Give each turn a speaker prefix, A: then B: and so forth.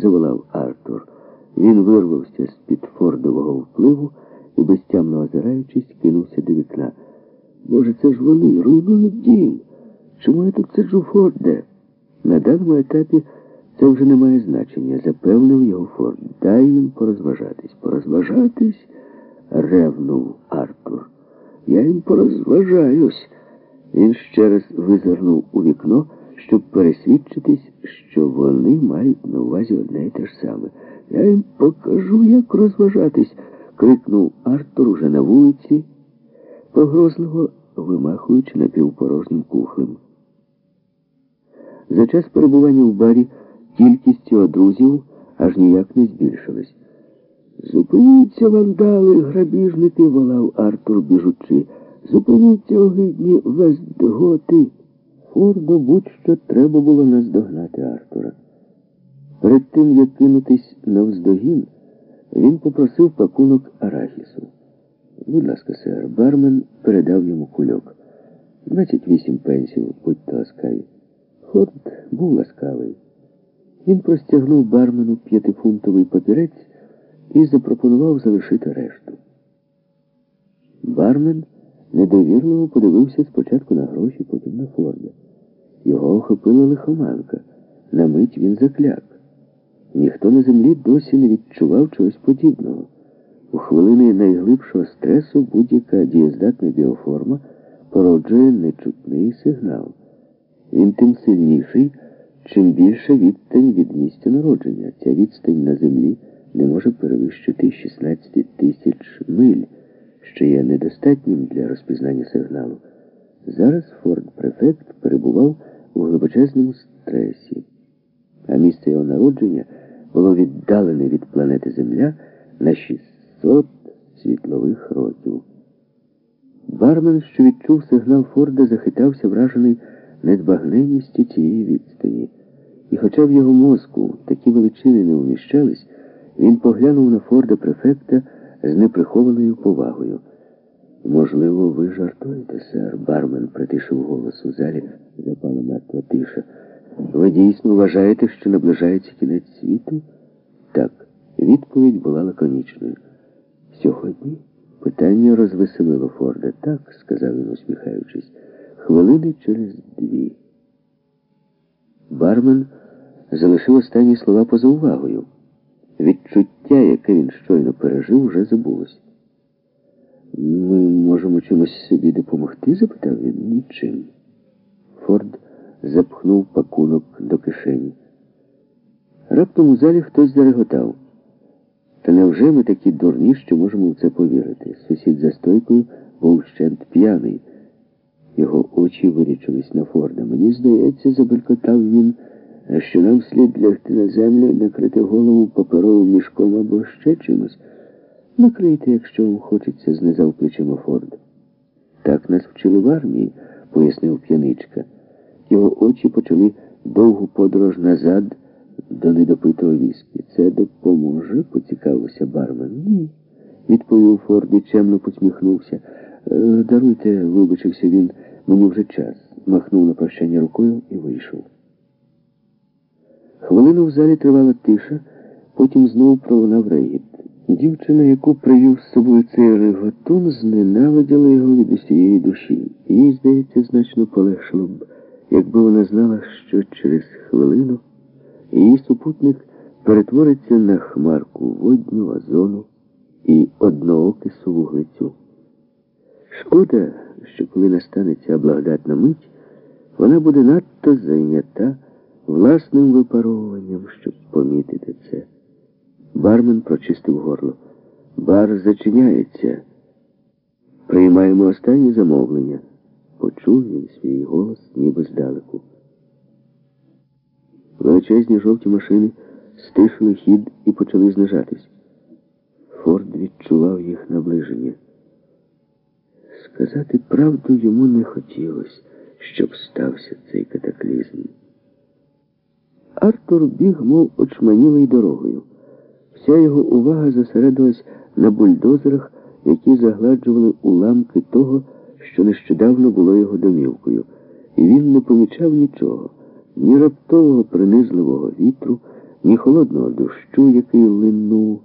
A: заволав Артур. Він вирвався з-під фордового впливу і, безтямно озираючись, кинувся до вікна. Боже, це ж вони, руйнують дім. Чому я тут сиджу Форде? На даному етапі це вже не має значення, запевнив його Форд. Дай їм порозважатись. Порозважатись? ревнув Артур. Я їм порозважаюсь. Він ще раз визирнув у вікно, щоб пересвідчитись, що вони мають на увазі одне і те ж саме. Я їм покажу, як розважатись, крикнув Артур уже на вулиці, погрозливо вимахуючи напівпорожнім кухлем. За час перебування в барі кількість його друзів аж ніяк не збільшилась. Зупиніться, вандали, грабіжники, волав Артур, біжучи. Зупиніться, огидні вестготи. Форду будь-що треба було наздогнати Артура. Перед тим, як кинутись навздогін, він попросив пакунок арахісу. Будь ласка, сер, бармен передав йому кульок. 28 пенсів, будьте ласкаві. Форд був ласкавий. Він простягнув бармену п'ятифунтовий папірець і запропонував залишити решту. Бармен недовірливо подивився спочатку на гроші, потім на Форда. Його охопила лихоманка. На мить він закляк. Ніхто на землі досі не відчував чогось подібного. У хвилини найглибшого стресу будь-яка дієздатна біоформа породжує нечутний сигнал. Він тим сильніший, чим більша відстань від місця народження. Ця відстань на землі не може перевищити 16 тисяч миль, що є недостатнім для розпізнання сигналу. Зараз Форд Префект перебував у глибочезному стресі, а місце його народження було віддалене від планети Земля на 600 світлових років. Бармен, що відчув сигнал Форда, захитався, вражений незбагненністю цієї відстані. І хоча в його мозку такі величини не вміщались, він поглянув на Форда префекта з неприхованою повагою. Можливо, ви жартуєте, сер. Бармен притишив голос у залі, запала мертва тиша. Ви дійсно вважаєте, що наближається кінець світу? Так, відповідь була лаконічною. Сьогодні питання розвеселило Форда. Так, сказав він, усміхаючись, хвилини через дві. Бармен залишив останні слова поза увагою. Відчуття, яке він щойно пережив, вже забулось. Ми чимось собі допомогти? запитав він. Нічим. Форд запхнув пакунок до кишені. Раптом у залі хтось зареготав. Та невже ми такі дурні, що можемо в це повірити? Сусід за стойкою був щент п'яний. Його очі вирічились на Форда. Мені здається, забелькотав він, що нам слід лягти на землю накрити голову паперовим мішком або ще чимось. Накрийте, якщо вам хочеться, знизав плечима Форд. Так нас вчили в армії, пояснив п'яничка. Його очі почали довгу подорож назад до недопитого віскі. Це допоможе, поцікавився бармен. Ні, відповів Форд і чемно посміхнувся. «Е, Даруйте, вибачився він, мені вже час. Махнув на прощання рукою і вийшов. Хвилину в залі тривала тиша, потім знову пролунав регіт. Дівчина, яку привів з собою цей реготун, зненавиділа його від усієї душі. Їй, здається, значно полегшило б, якби вона знала, що через хвилину її супутник перетвориться на хмарку водню, озону і одноокису вуглецю. Шкода, що коли настане ця благодатна мить, вона буде надто зайнята власним випаровуванням, щоб помітити це. Бармен прочистив горло. Бар зачиняється. Приймаємо останнє замовлення. Почув він свій голос, ніби здалеку. Величезні жовті машини стишили хід і почали знижатись. Форд відчував їх наближення. Сказати правду йому не хотілося, щоб стався цей катаклізм. Артур біг, мов очманілий дорогою. Вся його увага зосередилась на бульдозерах, які загладжували уламки того, що нещодавно було його домівкою, і він не помічав нічого, ні раптового принизливого вітру, ні холодного дощу, який линув.